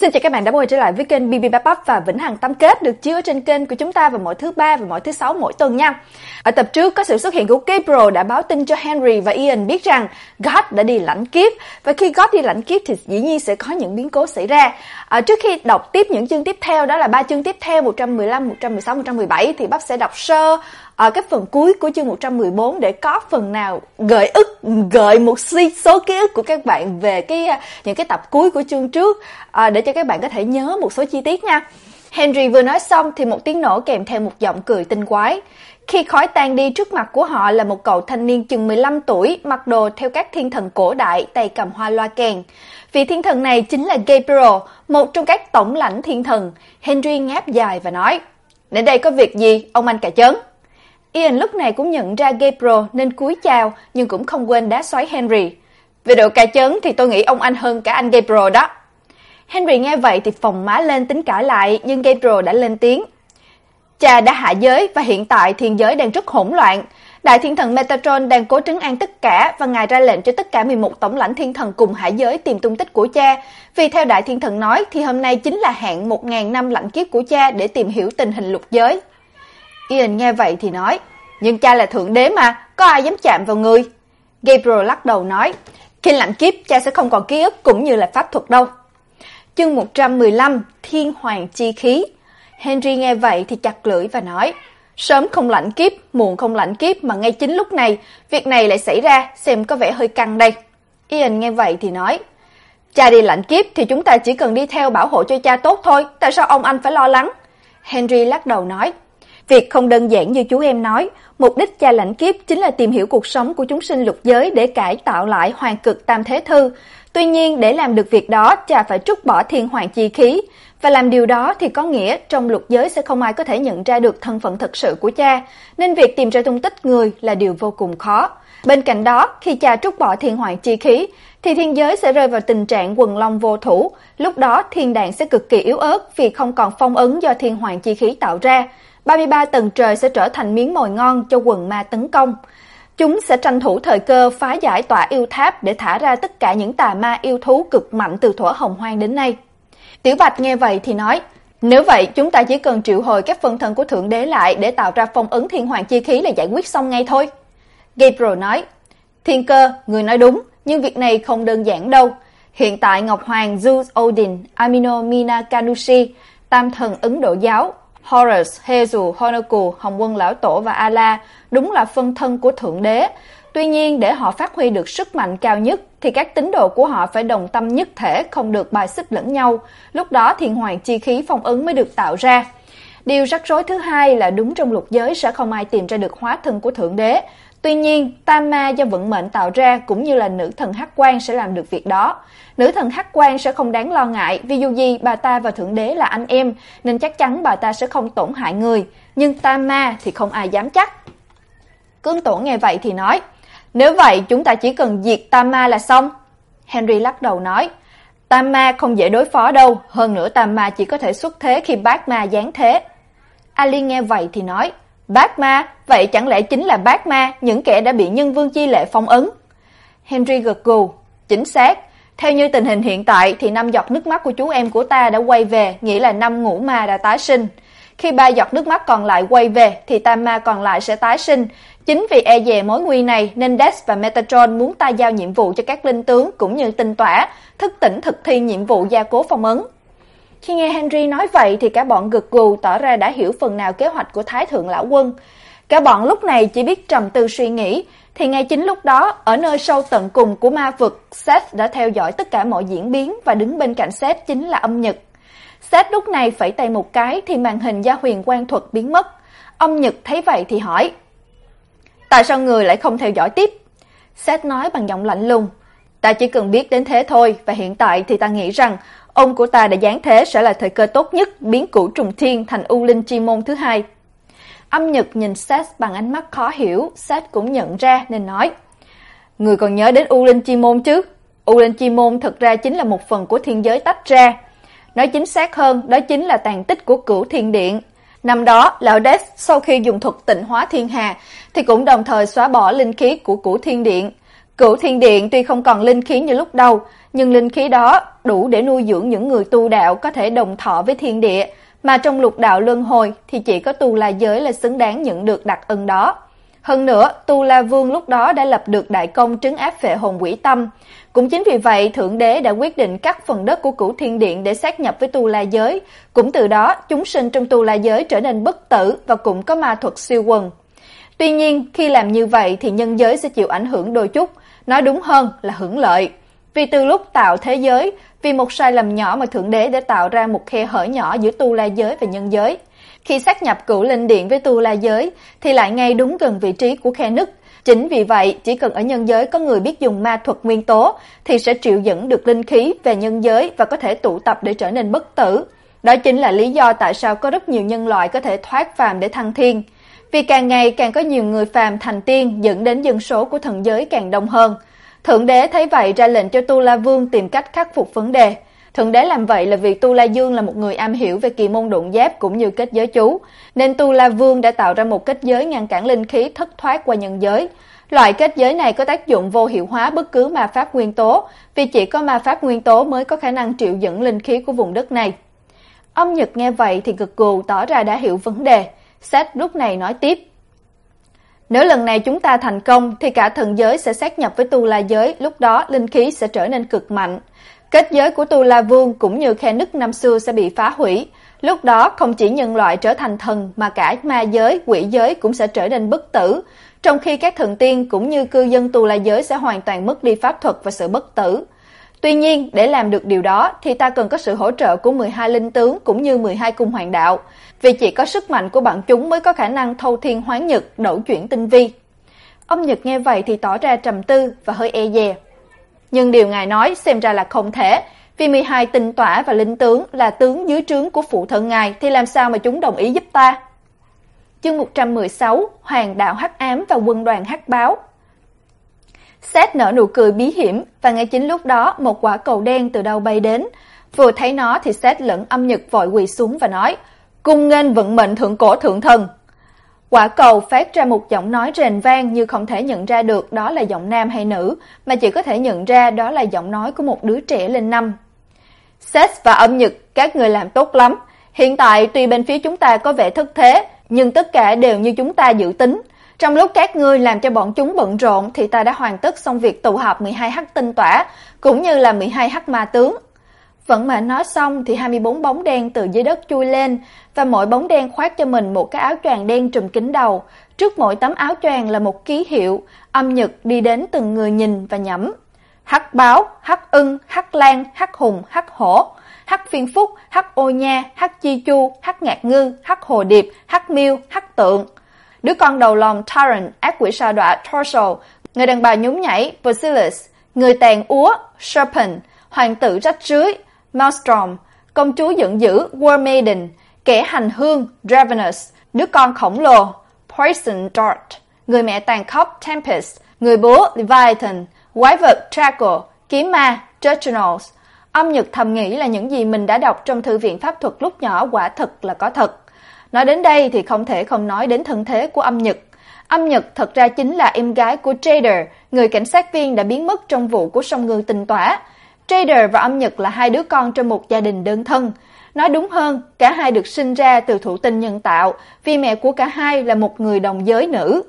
Xin chào các bạn đã quay trở lại với kênh BB Bắp Bắp và Vĩnh Hằng Tâm Kết được chiếu ở trên kênh của chúng ta vào mỗi thứ ba và mỗi thứ sáu mỗi tuần nha. Ở tập trước có sự xuất hiện của Gabriel đã báo tin cho Henry và Ian biết rằng God đã đi lãnh kiếp và khi God đi lãnh kiếp thì dĩ nhiên sẽ có những biến cố xảy ra. À, trước khi đọc tiếp những chương tiếp theo đó là ba chương tiếp theo 115, 116, 117 thì Bắp sẽ đọc sơ ở cái phần cuối của chương 114 để có phần nào gợi ức gợi một số ký ức của các bạn về cái những cái tập cuối của chương trước à, để cho các bạn có thể nhớ một số chi tiết nha. Henry vừa nói xong thì một tiếng nổ kèm theo một giọng cười tinh quái. Khi khói tan đi trước mặt của họ là một cậu thanh niên chừng 15 tuổi, mặc đồ theo các thiên thần cổ đại, tay cầm hoa loa kèn. Vị thiên thần này chính là Gabriel, một trong các tổng lãnh thiên thần. Henry ngáp dài và nói: "Đến đây có việc gì, ông anh cả chớn?" Ian lúc này cũng nhận ra Gabriel nên cúi chào nhưng cũng không quên đá xoáy Henry. Về độ cà chớn thì tôi nghĩ ông anh hơn cả anh Gabriel đó. Henry nghe vậy thì phồng má lên tính cãi lại nhưng Gabriel đã lên tiếng. Cha đã hạ giới và hiện tại thiên giới đang rất hỗn loạn. Đại thiên thần Metatron đang cố trấn an tất cả và ngài ra lệnh cho tất cả 11 tổng lãnh thiên thần cùng hạ giới tìm tung tích của cha. Vì theo đại thiên thần nói thì hôm nay chính là hạn 1000 năm lãnh kiếp của cha để tìm hiểu tình hình lục giới. Ian nghe vậy thì nói, nhưng cha là thượng đế mà, có ai dám chạm vào người? Gabriel lắc đầu nói, khi lạnh kiếp cha sẽ không còn ký ức cũng như là pháp thuật đâu. Chương 115, Thiên Hoàng Chi Khí Henry nghe vậy thì chặt lưỡi và nói, sớm không lạnh kiếp, muộn không lạnh kiếp mà ngay chính lúc này, việc này lại xảy ra, xem có vẻ hơi căng đây. Ian nghe vậy thì nói, cha đi lạnh kiếp thì chúng ta chỉ cần đi theo bảo hộ cho cha tốt thôi, tại sao ông anh phải lo lắng? Henry lắc đầu nói, Việc không đơn giản như chú em nói, mục đích cha lãnh kiếp chính là tìm hiểu cuộc sống của chúng sinh lục giới để cải tạo lại hoàng cực tam thế thư. Tuy nhiên, để làm được việc đó, cha phải trút bỏ thiên hoàng chi khí, và làm điều đó thì có nghĩa trong lục giới sẽ không ai có thể nhận ra được thân phận thật sự của cha, nên việc tìm ra tung tích người là điều vô cùng khó. Bên cạnh đó, khi cha trút bỏ thiên hoàng chi khí, thì thiên giới sẽ rơi vào tình trạng quần long vô thủ, lúc đó thiên đàng sẽ cực kỳ yếu ớt vì không còn phong ấn do thiên hoàng chi khí tạo ra. 33 tầng trời sẽ trở thành miếng mồi ngon cho quần ma tấn công. Chúng sẽ tranh thủ thời cơ phá giải tỏa yêu tháp để thả ra tất cả những tà ma yêu thú cực mạnh từ thuở hồng hoang đến nay. Tiểu Bạch nghe vậy thì nói, nếu vậy chúng ta chỉ cần triệu hồi các phân thân của Thượng Đế lại để tạo ra phong ấn thiên hoàng chi khí là giải quyết xong ngay thôi. Gabriel nói, Thiên cơ, người nói đúng, nhưng việc này không đơn giản đâu. Hiện tại Ngọc Hoàng, Zeus Odin, Amino Mina Kanushi, tam thần Ấn Độ giáo, Horus, Hezu, Honoku, Hồng Quân Lão Tổ và Ala đúng là phân thân của Thượng Đế. Tuy nhiên, để họ phát huy được sức mạnh cao nhất, thì các tín đồ của họ phải đồng tâm nhất thể, không được bài xích lẫn nhau. Lúc đó thiên hoàng chi khí phong ấn mới được tạo ra. Điều rắc rối thứ hai là đúng trong lục giới sẽ không ai tìm ra được hóa thân của Thượng Đế. Tuy nhiên, tam ma do vận mệnh tạo ra cũng như là nữ thần Hắc Quan sẽ làm được việc đó. Nữ thần Hắc Quan sẽ không đáng lo ngại, vì dù gì bà ta và thượng đế là anh em, nên chắc chắn bà ta sẽ không tổn hại người, nhưng tam ma thì không ai dám chắc. Cương Tổ nghe vậy thì nói, nếu vậy chúng ta chỉ cần diệt tam ma là xong. Henry lắc đầu nói, tam ma không dễ đối phó đâu, hơn nữa tam ma chỉ có thể xuất thế khi bát ma giáng thế. Ali nghe vậy thì nói, Bát ma, vậy chẳng lẽ chính là bát ma, những kẻ đã bị nhân vương chi lệ phong ấn? Henry gật gù, chính xác. Theo như tình hình hiện tại thì năm giọt nước mắt của chú em của ta đã quay về, nghĩa là năm ngũ ma đã tái sinh. Khi ba giọt nước mắt còn lại quay về thì tam ma còn lại sẽ tái sinh. Chính vì e dè mối nguy này nên Death và Metatron muốn ta giao nhiệm vụ cho các linh tướng cũng như tinh tỏa, thức tỉnh thực thi nhiệm vụ gia cố phong ấn. Khi nghe Henry nói vậy thì cả bọn gật gù tỏ ra đã hiểu phần nào kế hoạch của Thái thượng lão quân. Cả bọn lúc này chỉ biết trầm tư suy nghĩ, thì ngay chính lúc đó, ở nơi sâu tận cùng của ma vực, Seth đã theo dõi tất cả mọi diễn biến và đứng bên cạnh Seth chính là âm nhật. Seth lúc này phẩy tay một cái thì màn hình gia huyền quan thuật biến mất. Âm nhật thấy vậy thì hỏi: "Tại sao người lại không theo dõi tiếp?" Seth nói bằng giọng lạnh lùng: "Ta chỉ cần biết đến thế thôi và hiện tại thì ta nghĩ rằng ông của ta đã giáng thế sẽ là thời cơ tốt nhất biến cửu trùng thiên thành u linh chi môn thứ hai." Âm Nhật nhìn Seth bằng ánh mắt khó hiểu, Seth cũng nhận ra nên nói: "Người còn nhớ đến U Linh Chi Môn chứ? U Linh Chi Môn thực ra chính là một phần của thiên giới tách ra. Nói chính xác hơn, đó chính là tàn tích của Cửu Thiên Điện. Năm đó, lão Death sau khi dùng thuật tịnh hóa thiên hà thì cũng đồng thời xóa bỏ linh khí của Cửu Thiên Điện. Cửu Thiên Điện tuy không còn linh khí như lúc đầu, nhưng linh khí đó đủ để nuôi dưỡng những người tu đạo có thể đồng thọ với thiên địa, mà trong lục đạo luân hồi thì chỉ có tu la giới là xứng đáng nhận được đặc ân đó. Hơn nữa, Tu La Vương lúc đó đã lập được đại công trấn áp phệ hồn quỷ tâm. Cũng chính vì vậy, Thượng Đế đã quyết định cắt phần đất của Cửu Thiên Điện để sát nhập với Tu La giới. Cũng từ đó, chúng sinh trong Tu La giới trở nên bất tử và cũng có ma thuật siêu quần. Tuy nhiên, khi làm như vậy thì nhân giới sẽ chịu ảnh hưởng đôi chút, nói đúng hơn là hưởng lợi. Vì từ lúc tạo thế giới, vì một sai lầm nhỏ mà Thượng Đế đã tạo ra một khe hở nhỏ giữa tu la giới và nhân giới. Khi sát nhập cửu linh điện với tu la giới thì lại ngay đúng gần vị trí của khe nứt. Chính vì vậy, chỉ cần ở nhân giới có người biết dùng ma thuật nguyên tố thì sẽ triệu dẫn được linh khí về nhân giới và có thể tụ tập để trở nên bất tử. Đó chính là lý do tại sao có rất nhiều nhân loại có thể thoát phàm để thăng thiên. Vì càng ngày càng có nhiều người phàm thành tiên dẫn đến dân số của thần giới càng đông hơn. Thượng đế thấy vậy ra lệnh cho Tu La Vương tìm cách khắc phục vấn đề. Thượng đế làm vậy là vì Tu La Dương là một người am hiểu về kỳ môn độn giáp cũng như kết giới chú, nên Tu La Vương đã tạo ra một kết giới ngăn cản linh khí thất thoát qua nhân giới. Loại kết giới này có tác dụng vô hiệu hóa bất cứ ma pháp nguyên tố, vì chỉ có ma pháp nguyên tố mới có khả năng triệu dẫn linh khí của vùng đất này. Ông Nhật nghe vậy thì gật gù tỏ ra đã hiểu vấn đề. Seth lúc này nói tiếp: nếu lần này chúng ta thành công thì cả thần giới sẽ sát nhập với Tu La giới, lúc đó linh khí sẽ trở nên cực mạnh. Kết giới của Tu La Vương cũng như khe nứt năm xưa sẽ bị phá hủy. Lúc đó không chỉ nhân loại trở thành thần mà cả ma giới, quỷ giới cũng sẽ trở nên bất tử, trong khi các thần tiên cũng như cư dân Tu La giới sẽ hoàn toàn mất đi pháp thuật và sự bất tử. Tuy nhiên, để làm được điều đó thì ta cần có sự hỗ trợ của 12 linh tướng cũng như 12 cung hoàng đạo, vì chỉ có sức mạnh của bọn chúng mới có khả năng thâu thiên hoán nhật, đổi chuyển tinh vi. Ông Nhật nghe vậy thì tỏ ra trầm tư và hơi e dè. Nhưng điều ngài nói xem ra là không thể, vì 12 tinh tỏa và linh tướng là tướng dưới trướng của phụ thân ngài thì làm sao mà chúng đồng ý giúp ta? Chương 116: Hoàng đạo hắc ám và quân đoàn hắc báo. Seth nở nụ cười bí hiểm và ngay chính lúc đó một quả cầu đen từ đâu bay đến. Vừa thấy nó thì Seth lẫn âm nhật vội quỳ xuống và nói: "Cung nghênh vận mệnh thượng cổ thượng thần." Quả cầu phát ra một giọng nói rền vang như không thể nhận ra được đó là giọng nam hay nữ, mà chỉ có thể nhận ra đó là giọng nói của một đứa trẻ lên năm. Seth và âm nhật, các người làm tốt lắm. Hiện tại tuy bên phía chúng ta có vẻ thất thế, nhưng tất cả đều như chúng ta dự tính. Trong lúc các ngươi làm cho bọn chúng bận rộn thì ta đã hoàn tất xong việc tụ họp 12 hắc tinh tỏa, cũng như là 12 hắc ma tướng. Vẫn mà nói xong thì 24 bóng đen từ dưới đất chui lên và mỗi bóng đen khoác cho mình một cái áo choàng đen trùm kín đầu. Trước mỗi tấm áo choàng là một ký hiệu, âm nhật đi đến từng người nhìn và nhẩm. Hắc báo, hắc ưng, hắc lan, hắc hùng, hắc hổ, hắc phiên phúc, hắc ô nha, hắc chi chu, hắc ngạc ngư, hắc hồ điệp, hắc miêu, hắc tượng. Đứa con đầu lòng Tyrant, ác quỷ sa đọa Torso, người đàn bà nhún nhảy Vasilis, người tàn úa Serpent, hoàng tử rách rưới Maelstrom, công chúa giận dữ War Maiden, kẻ hành hương Dravenus, đứa con khổng lồ Poison Dart, người mẹ tàn khốc Tempest, người bố Leviathan, quái vật Draco, kiếm ma Judgionals. Âm Nhật thầm nghĩ là những gì mình đã đọc trong thư viện pháp thuật lúc nhỏ quả thật là có thật. Nói đến đây thì không thể không nói đến thân thế của âm Nhật. Âm Nhật thật ra chính là em gái của Trader, người cảnh sát viên đã biến mất trong vụ của sông ngư tình tỏa. Trader và âm Nhật là hai đứa con trong một gia đình đơn thân. Nói đúng hơn, cả hai được sinh ra từ thụ tinh nhân tạo, vì mẹ của cả hai là một người đồng giới nữ.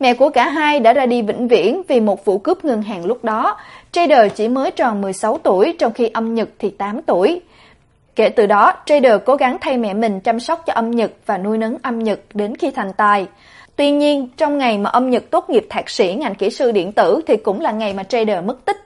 Mẹ của cả hai đã ra đi vĩnh viễn vì một vụ cướp ngân hàng lúc đó. Trader chỉ mới tròn 16 tuổi trong khi âm Nhật thì 8 tuổi. Kể từ đó, Trader cố gắng thay mẹ mình chăm sóc cho âm Nhật và nuôi nấng âm Nhật đến khi thành tài. Tuy nhiên, trong ngày mà âm Nhật tốt nghiệp thạc sĩ ngành kỹ sư điện tử thì cũng là ngày mà Trader mất tích.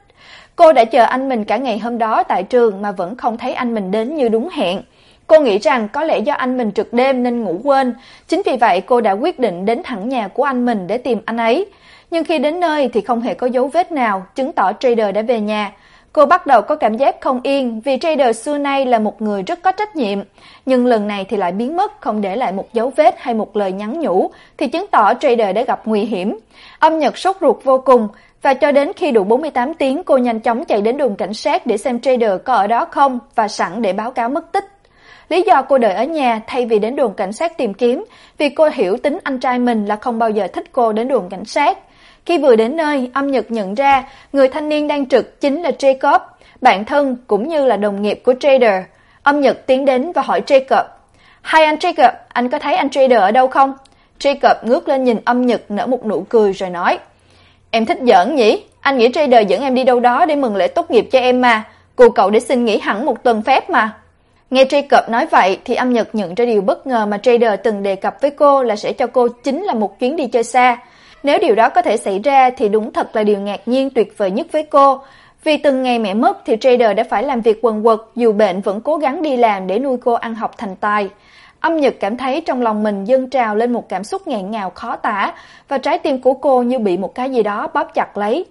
Cô đã chờ anh mình cả ngày hôm đó tại trường mà vẫn không thấy anh mình đến như đúng hẹn. Cô nghĩ rằng có lẽ do anh mình trực đêm nên ngủ quên, chính vì vậy cô đã quyết định đến thẳng nhà của anh mình để tìm anh ấy. Nhưng khi đến nơi thì không hề có dấu vết nào, chứng tỏ Trader đã về nhà. Cô bắt đầu có cảm giác không yên vì Trader xưa nay là một người rất có trách nhiệm, nhưng lần này thì lại biến mất không để lại một dấu vết hay một lời nhắn nhủ, thì chứng tỏ Trader đã gặp nguy hiểm. Âm Nhật sốt ruột vô cùng, và cho đến khi đủ 48 tiếng cô nhanh chóng chạy đến đồn cảnh sát để xem Trader có ở đó không và sẵn để báo cáo mất tích. Lý do cô đợi ở nhà thay vì đến đồn cảnh sát tìm kiếm, vì cô hiểu tính anh trai mình là không bao giờ thích cô đến đồn cảnh sát. Khi vừa đến nơi, âm Nhật nhận ra người thanh niên đang trực chính là Jacob, bạn thân cũng như là đồng nghiệp của Trader. Âm Nhật tiến đến và hỏi Jacob: "Hai anh Jacob, anh có thấy anh Trader ở đâu không?" Jacob ngước lên nhìn Âm Nhật nở một nụ cười rồi nói: "Em thích giỡn nhỉ? Anh nghĩ Trader dẫn em đi đâu đó để mừng lễ tốt nghiệp cho em mà, cô cậu để xin nghỉ hẳn một tuần phép mà." Nghe Jacob nói vậy thì Âm Nhật nhận ra điều bất ngờ mà Trader từng đề cập với cô là sẽ cho cô chính là một chuyến đi chơi xa. Nếu điều đó có thể xảy ra thì đúng thật là điều ngạc nhiên tuyệt vời nhất với cô. Vì từng ngày mẹ mất thì Trader đã phải làm việc quần quật, dù bệnh vẫn cố gắng đi làm để nuôi cô ăn học thành tài. Âm Nhật cảm thấy trong lòng mình dâng trào lên một cảm xúc nghẹn ngào khó tả và trái tim của cô như bị một cái gì đó bóp chặt lấy.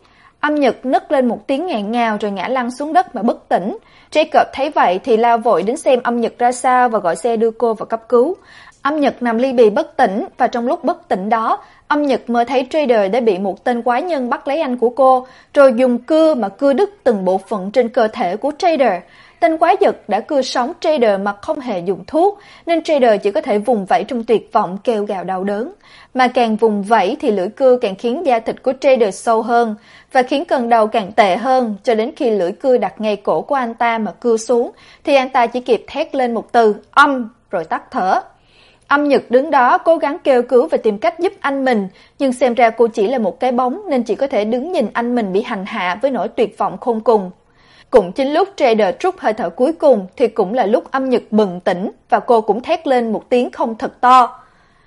Âm Nhật nức lên một tiếng ngẹn ngào rồi ngã lăn xuống đất mà bất tỉnh. Jacob thấy vậy thì lao vội đến xem Âm Nhật ra sao và gọi xe đưa cô vào cấp cứu. Âm Nhật nằm ly bì bất tỉnh và trong lúc bất tỉnh đó, Âm Nhật mơ thấy Trader đã bị một tên quái nhân bắt lấy anh của cô, rồi dùng cưa mà cưa đứt từng bộ phận trên cơ thể của Trader. Tên quái vật đã cưa sống Trader mà không hề dùng thuốc, nên Trader chỉ có thể vùng vẫy trong tuyệt vọng kêu gào đau đớn. Mà càng vùng vẫy thì lưỡi cưa càng khiến da thịt của Trader sâu hơn và khiến cơn đau càng tệ hơn, cho đến khi lưỡi cưa đặt ngay cổ của anh ta mà cưa xuống, thì anh ta chỉ kịp thét lên một từ âm rồi tắt thở. Âm Nhật đứng đó cố gắng kêu cứu và tìm cách giúp anh mình, nhưng xem ra cô chỉ là một cái bóng nên chỉ có thể đứng nhìn anh mình bị hành hạ với nỗi tuyệt vọng khôn cùng. Cũng chính lúc Trader trút hơi thở cuối cùng thì cũng là lúc Âm Nhật bừng tỉnh và cô cũng thét lên một tiếng không thật to.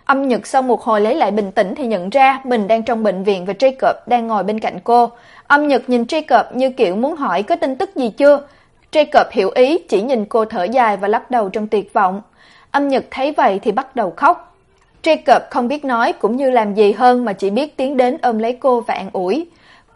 Âm Nhật sau một hồi lấy lại bình tĩnh thì nhận ra mình đang trong bệnh viện và Jacob đang ngồi bên cạnh cô. Âm Nhật nhìn Jacob như kiểu muốn hỏi có tin tức gì chưa. Jacob hiểu ý, chỉ nhìn cô thở dài và lắc đầu trong tuyệt vọng. Âm Nhật thấy vậy thì bắt đầu khóc. Jacob không biết nói cũng như làm gì hơn mà chỉ biết tiến đến ôm lấy cô và an ủi.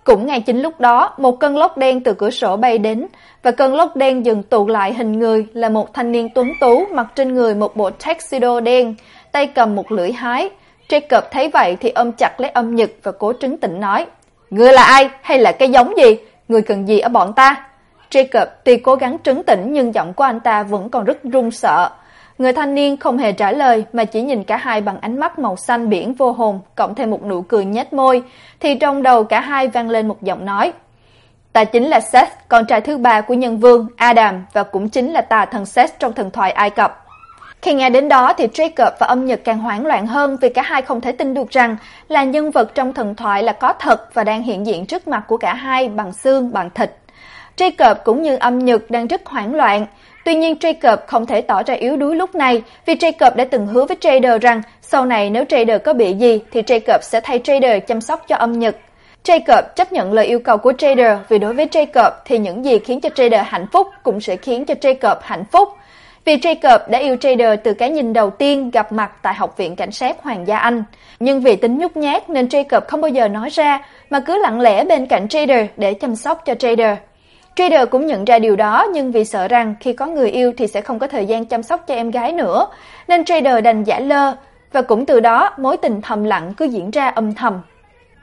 Cũng ngay chính lúc đó, một cơn lốc đen từ cửa sổ bay đến, và cơn lốc đen dừng tụ lại hình người là một thanh niên tuấn tú mặc trên người một bộ tuxedo đen, tay cầm một lưỡi hái. Jacob thấy vậy thì ôm chặt lấy âm nhật và cố trấn tĩnh nói, Ngươi là ai hay là cái giống gì? Ngươi cần gì ở bọn ta? Jacob tuy cố gắng trấn tĩnh nhưng giọng của anh ta vẫn còn rất run sợ. Người thanh niên không hề trả lời mà chỉ nhìn cả hai bằng ánh mắt màu xanh biển vô hồn, cộng thêm một nụ cười nhếch môi, thì trong đầu cả hai vang lên một giọng nói. Ta chính là Seth, con trai thứ ba của nhân vương Adam và cũng chính là tà thần Seth trong thần thoại Ai Cập. Khi nghe đến đó thì Jacob và âm nhật càng hoảng loạn hơn vì cả hai không thể tin được rằng là nhân vật trong thần thoại là có thật và đang hiện diện trước mặt của cả hai bằng xương, bằng thịt. Jacob cũng như âm nhật đang rất hoảng loạn, Tuy nhiên Jacob không thể tỏ ra yếu đuối lúc này, vì Jacob đã từng hứa với Trader rằng sau này nếu Trader có bị gì thì Jacob sẽ thay Trader chăm sóc cho âm nhật. Jacob chấp nhận lời yêu cầu của Trader vì đối với Jacob thì những gì khiến cho Trader hạnh phúc cũng sẽ khiến cho Jacob hạnh phúc. Vì Jacob đã yêu Trader từ cái nhìn đầu tiên gặp mặt tại Học viện Cảnh sát Hoàng gia Anh. Nhưng vì tính nhút nhát nên Jacob không bao giờ nói ra mà cứ lặng lẽ bên cạnh Trader để chăm sóc cho Trader. Trader cũng nhận ra điều đó nhưng vì sợ rằng khi có người yêu thì sẽ không có thời gian chăm sóc cho em gái nữa, nên Trader đành giả lơ và cũng từ đó mối tình thầm lặng cứ diễn ra âm thầm.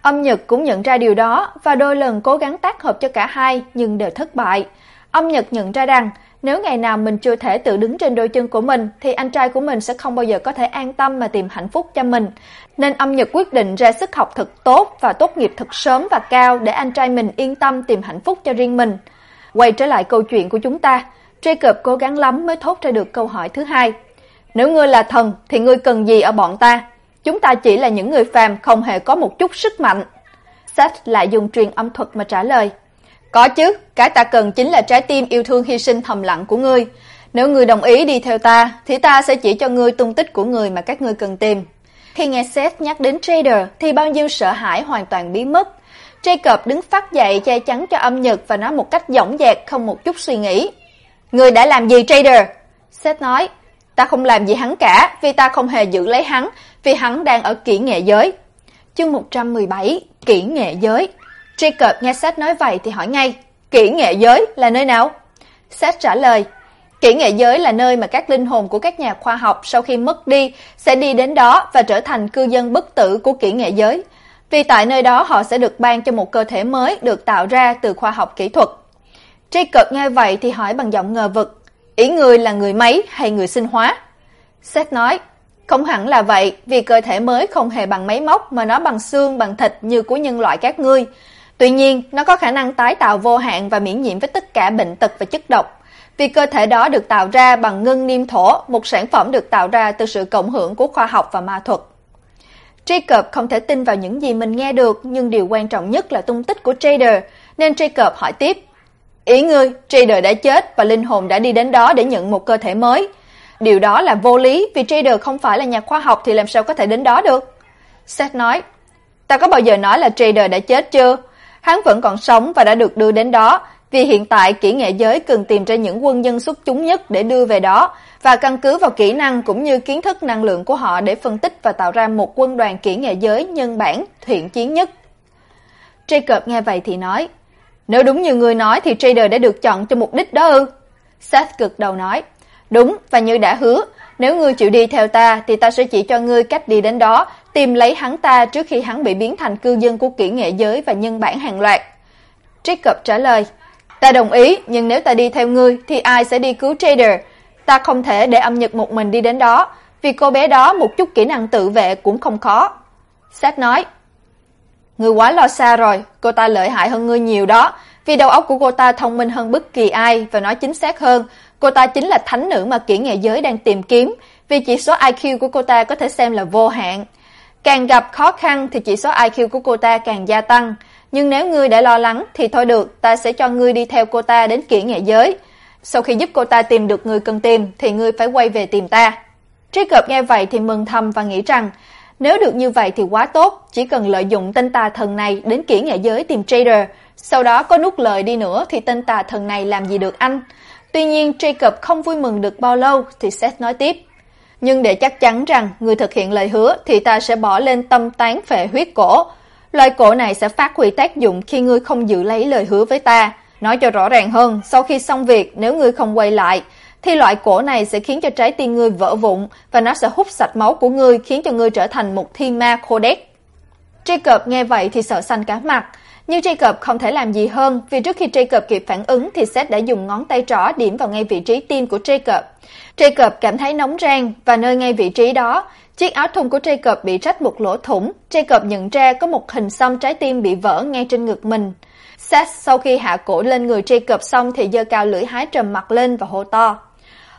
Âm Nhật cũng nhận ra điều đó và đôi lần cố gắng tác hợp cho cả hai nhưng đều thất bại. Âm Nhật nhận ra rằng nếu ngày nào mình chưa thể tự đứng trên đôi chân của mình thì anh trai của mình sẽ không bao giờ có thể an tâm mà tìm hạnh phúc cho mình. Nên âm nhật quyết định ra sức học thật tốt và tốt nghiệp thật sớm và cao để anh trai mình yên tâm tìm hạnh phúc cho riêng mình. Quay trở lại câu chuyện của chúng ta, Jacob cố gắng lắm mới thốt ra được câu hỏi thứ hai. Nếu ngươi là thần thì ngươi cần gì ở bọn ta? Chúng ta chỉ là những người phàm không hề có một chút sức mạnh. Seth lại dùng truyền âm thuật mà trả lời. Có chứ, cái ta cần chính là trái tim yêu thương hy sinh thầm lặng của ngươi. Nếu ngươi đồng ý đi theo ta, thì ta sẽ chỉ cho ngươi tung tích của người mà các ngươi cần tìm. Khi nghe Seth nhắc đến Trader thì bao nhiêu sợ hãi hoàn toàn biến mất. Jacob đứng phát dậy che chắn cho âm nhật và nói một cách dõng dạc không một chút suy nghĩ. Người đã làm gì Trader? Seth nói, ta không làm gì hắn cả vì ta không hề giữ lấy hắn vì hắn đang ở kỹ nghệ giới. Chương 117, kỹ nghệ giới. Jacob nghe Seth nói vậy thì hỏi ngay, kỹ nghệ giới là nơi nào? Seth trả lời, kỹ nghệ giới là nơi mà các linh hồn của các nhà khoa học sau khi mất đi sẽ đi đến đó và trở thành cư dân bất tử của kỹ nghệ giới. Vì tại nơi đó họ sẽ được ban cho một cơ thể mới được tạo ra từ khoa học kỹ thuật. tri cực nghe vậy thì hỏi bằng giọng ngờ vực, ý người là người máy hay người sinh hóa? Seth nói, Không hẳn là vậy, vì cơ thể mới không hề bằng máy móc mà nó bằng xương, bằng thịt như của nhân loại các ngươi. Tuy nhiên, nó có khả năng tái tạo vô hạn và miễn nhiễm với tất cả bệnh tật và chất độc. Vì cơ thể đó được tạo ra bằng ngân niêm thổ, một sản phẩm được tạo ra từ sự cộng hưởng của khoa học và ma thuật. Jacob không thể tin vào những gì mình nghe được, nhưng điều quan trọng nhất là tung tích của Trader, nên Jacob hỏi tiếp. Ý ngươi, Trader đã chết và linh hồn đã đi đến đó để nhận một cơ thể mới. Điều đó là vô lý, vì Trader không phải là nhà khoa học thì làm sao có thể đến đó được? Seth nói, ta có bao giờ nói là Trader đã chết chưa? Hắn vẫn còn sống và đã được đưa đến đó, vì hiện tại kỹ nghệ giới cần tìm ra những quân nhân xuất chúng nhất để đưa về đó và căn cứ vào kỹ năng cũng như kiến thức năng lượng của họ để phân tích và tạo ra một quân đoàn kỹ nghệ giới nhân bản thiện chiến nhất. Jacob nghe vậy thì nói, nếu đúng như người nói thì Trader đã được chọn cho mục đích đó ư? Seth cực đầu nói, đúng và như đã hứa, nếu ngươi chịu đi theo ta thì ta sẽ chỉ cho ngươi cách đi đến đó, tìm lấy hắn ta trước khi hắn bị biến thành cư dân của kỹ nghệ giới và nhân bản hàng loạt. Jacob trả lời, ta đồng ý, nhưng nếu ta đi theo ngươi thì ai sẽ đi cứu Trader? Ta không thể để âm nhật một mình đi đến đó, vì cô bé đó một chút kỹ năng tự vệ cũng không khó. Seth nói, Ngươi quá lo xa rồi, cô ta lợi hại hơn ngươi nhiều đó, vì đầu óc của cô ta thông minh hơn bất kỳ ai và nói chính xác hơn, cô ta chính là thánh nữ mà kỹ nghệ giới đang tìm kiếm, vì chỉ số IQ của cô ta có thể xem là vô hạn. Càng gặp khó khăn thì chỉ số IQ của cô ta càng gia tăng, nhưng nếu ngươi đã lo lắng thì thôi được, ta sẽ cho ngươi đi theo cô ta đến kỹ nghệ giới. Sau khi giúp cô ta tìm được người cần tìm thì ngươi phải quay về tìm ta. Jacob nghe vậy thì mừng thầm và nghĩ rằng nếu được như vậy thì quá tốt, chỉ cần lợi dụng tên tà thần này đến kỹ nghệ giới tìm trader, sau đó có nút lời đi nữa thì tên tà thần này làm gì được anh. Tuy nhiên Jacob không vui mừng được bao lâu thì Seth nói tiếp. Nhưng để chắc chắn rằng người thực hiện lời hứa thì ta sẽ bỏ lên tâm tán phệ huyết cổ. Loại cổ này sẽ phát huy tác dụng khi ngươi không giữ lấy lời hứa với ta. Nói cho rõ ràng hơn, sau khi xong việc nếu ngươi không quay lại, thì loại cổ này sẽ khiến cho trái tim ngươi vỡ vụn và nó sẽ hút sạch máu của ngươi khiến cho ngươi trở thành một thi ma Codex. Jacob nghe vậy thì sợ xanh cả mặt, nhưng Jacob không thể làm gì hơn vì trước khi Jacob kịp phản ứng thì Seth đã dùng ngón tay trỏ điểm vào ngay vị trí tim của Jacob. Jacob cảm thấy nóng rang và nơi ngay vị trí đó, chiếc áo thun của Jacob bị rách một lỗ thủng. Jacob nhận ra có một hình xăm trái tim bị vỡ ngay trên ngực mình. Seth sau khi hạ cổ lên người Jacob xong thì giơ cao lưỡi hái trầm mặt lên và hô to.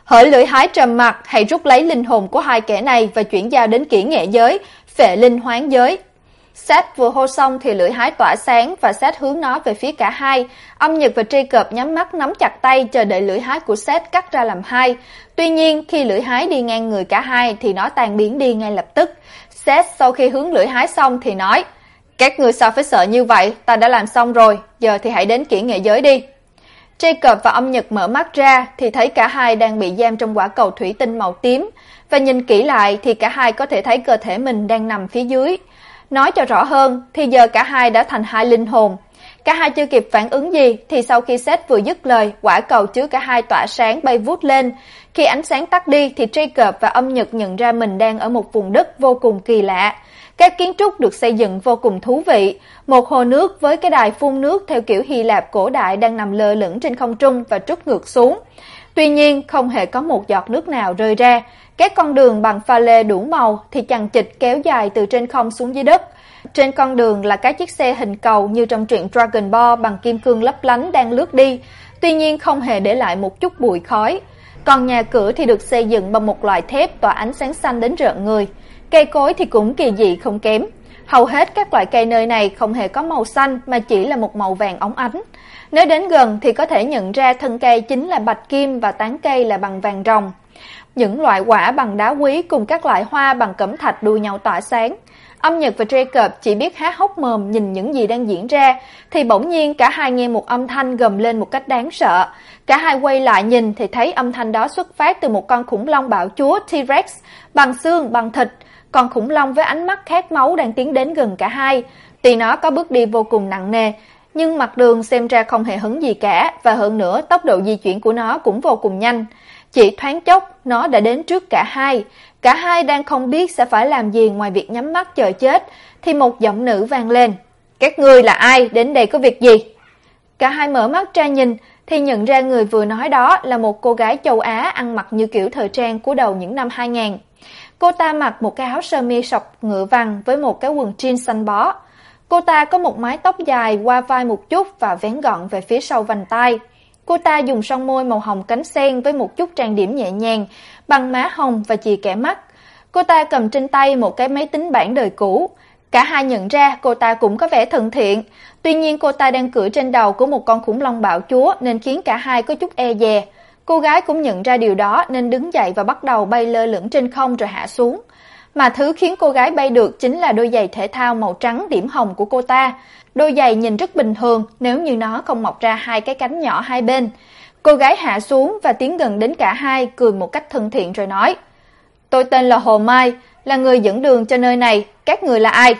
Hỡi lưỡi hái trầm mặt, hãy rút lấy linh hồn của hai kẻ này và chuyển giao đến kỹ nghệ giới, phệ linh hoán giới. Seth vừa hô xong thì lưỡi hái tỏa sáng và Seth hướng nó về phía cả hai. Âm Nhật và Jacob nhắm mắt nắm chặt tay chờ đợi lưỡi hái của Seth cắt ra làm hai. Tuy nhiên, khi lưỡi hái đi ngang người cả hai thì nó tan biến đi ngay lập tức. Seth sau khi hướng lưỡi hái xong thì nói: "Các người sao phải sợ như vậy, ta đã làm xong rồi, giờ thì hãy đến kỹ nghệ giới đi." Jacob và âm nhật mở mắt ra thì thấy cả hai đang bị giam trong quả cầu thủy tinh màu tím, và nhìn kỹ lại thì cả hai có thể thấy cơ thể mình đang nằm phía dưới. Nói cho rõ hơn thì giờ cả hai đã thành hai linh hồn. Cả hai chưa kịp phản ứng gì thì sau khi Seth vừa dứt lời, quả cầu chứa cả hai tỏa sáng bay vút lên. Khi ánh sáng tắt đi thì Jacob và âm nhật nhận ra mình đang ở một vùng đất vô cùng kỳ lạ. Các kiến trúc được xây dựng vô cùng thú vị, một hồ nước với cái đài phun nước theo kiểu Hy Lạp cổ đại đang nằm lơ lửng trên không trung và trút ngược xuống. Tuy nhiên, không hề có một giọt nước nào rơi ra. Các con đường bằng pha lê đủ màu thì chằng chịt kéo dài từ trên không xuống dưới đất. Trên con đường là các chiếc xe hình cầu như trong truyện Dragon Ball bằng kim cương lấp lánh đang lướt đi, tuy nhiên không hề để lại một chút bụi khói. Còn nhà cửa thì được xây dựng bằng một loại thép tỏa ánh sáng xanh đến rợn người. Cây cối thì cũng kỳ dị không kém. Hầu hết các loại cây nơi này không hề có màu xanh mà chỉ là một màu vàng óng ánh. Nếu đến gần thì có thể nhận ra thân cây chính là bạch kim và tán cây là bằng vàng ròng. Những loại quả bằng đá quý cùng các loại hoa bằng cẩm thạch đua nhau tỏa sáng. Âm Nhật và Jacob chỉ biết há hốc mồm nhìn những gì đang diễn ra, thì bỗng nhiên cả hai nghe một âm thanh gầm lên một cách đáng sợ. Cả hai quay lại nhìn thì thấy âm thanh đó xuất phát từ một con khủng long bạo chúa T-Rex, bằng xương, bằng thịt, còn khủng long với ánh mắt khát máu đang tiến đến gần cả hai. Tuy nó có bước đi vô cùng nặng nề, nhưng mặt đường xem ra không hề hứng gì cả và hơn nữa tốc độ di chuyển của nó cũng vô cùng nhanh. Chỉ thoáng chốc, nó đã đến trước cả hai. Cả hai đang không biết sẽ phải làm gì ngoài việc nhắm mắt chờ chết, thì một giọng nữ vang lên. Các ngươi là ai, đến đây có việc gì? Cả hai mở mắt ra nhìn, thì nhận ra người vừa nói đó là một cô gái châu Á ăn mặc như kiểu thời trang của đầu những năm 2000. Cô ta mặc một cái áo sơ mi sọc ngựa vàng với một cái quần jean xanh bó. Cô ta có một mái tóc dài qua vai một chút và vén gọn về phía sau vành tai. Cô ta dùng son môi màu hồng cánh sen với một chút trang điểm nhẹ nhàng, bằng má hồng và chì kẻ mắt. Cô ta cầm trên tay một cái máy tính bảng đời cũ. Cả hai nhận ra cô ta cũng có vẻ thân thiện, tuy nhiên cô ta đang cưỡi trên đầu của một con khủng long bạo chúa nên khiến cả hai có chút e dè. Cô gái cũng nhận ra điều đó nên đứng dậy và bắt đầu bay lơ lửng trên không rồi hạ xuống. Mà thứ khiến cô gái bay được chính là đôi giày thể thao màu trắng điểm hồng của cô ta. Đôi giày nhìn rất bình thường nếu như nó không mọc ra hai cái cánh nhỏ hai bên. Cô gái hạ xuống và tiến gần đến cả hai, cười một cách thân thiện rồi nói: "Tôi tên là Hồ Mai, là người dẫn đường cho nơi này, các người là ai?"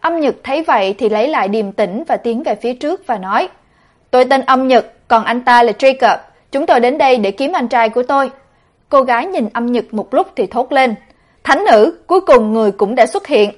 Âm Nhật thấy vậy thì lấy lại điềm tĩnh và tiến về phía trước và nói: "Tôi tên Âm Nhật, còn anh ta là Jacob, chúng tôi đến đây để kiếm anh trai của tôi." Cô gái nhìn Âm Nhật một lúc thì thốt lên: "Thánh nữ, cuối cùng người cũng đã xuất hiện."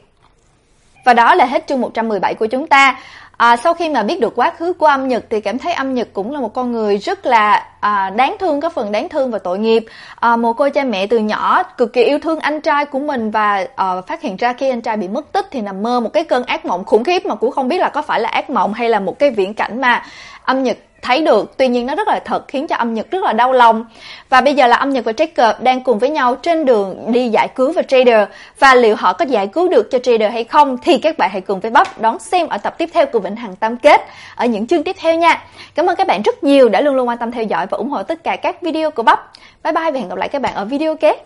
Và đó là hết chương 117 của chúng ta. À, sau khi mà biết được quá khứ của âm Nhật thì cảm thấy âm Nhật cũng là một con người rất là à, đáng thương, có phần đáng thương và tội nghiệp. À, một cô cha mẹ từ nhỏ cực kỳ yêu thương anh trai của mình và à, phát hiện ra khi anh trai bị mất tích thì nằm mơ một cái cơn ác mộng khủng khiếp mà cũng không biết là có phải là ác mộng hay là một cái viễn cảnh mà âm Nhật thấy được, tuy nhiên nó rất là thật khiến cho âm Nhật rất là đau lòng. Và bây giờ là âm Nhật và Jacob đang cùng với nhau trên đường đi giải cứu và Trader và liệu họ có giải cứu được cho Trader hay không thì các bạn hãy cùng với Bắp đón xem ở tập tiếp theo của Vĩnh Hằng Tam Kết ở những chương tiếp theo nha. Cảm ơn các bạn rất nhiều đã luôn luôn quan tâm theo dõi và ủng hộ tất cả các video của Bắp. Bye bye và hẹn gặp lại các bạn ở video kế.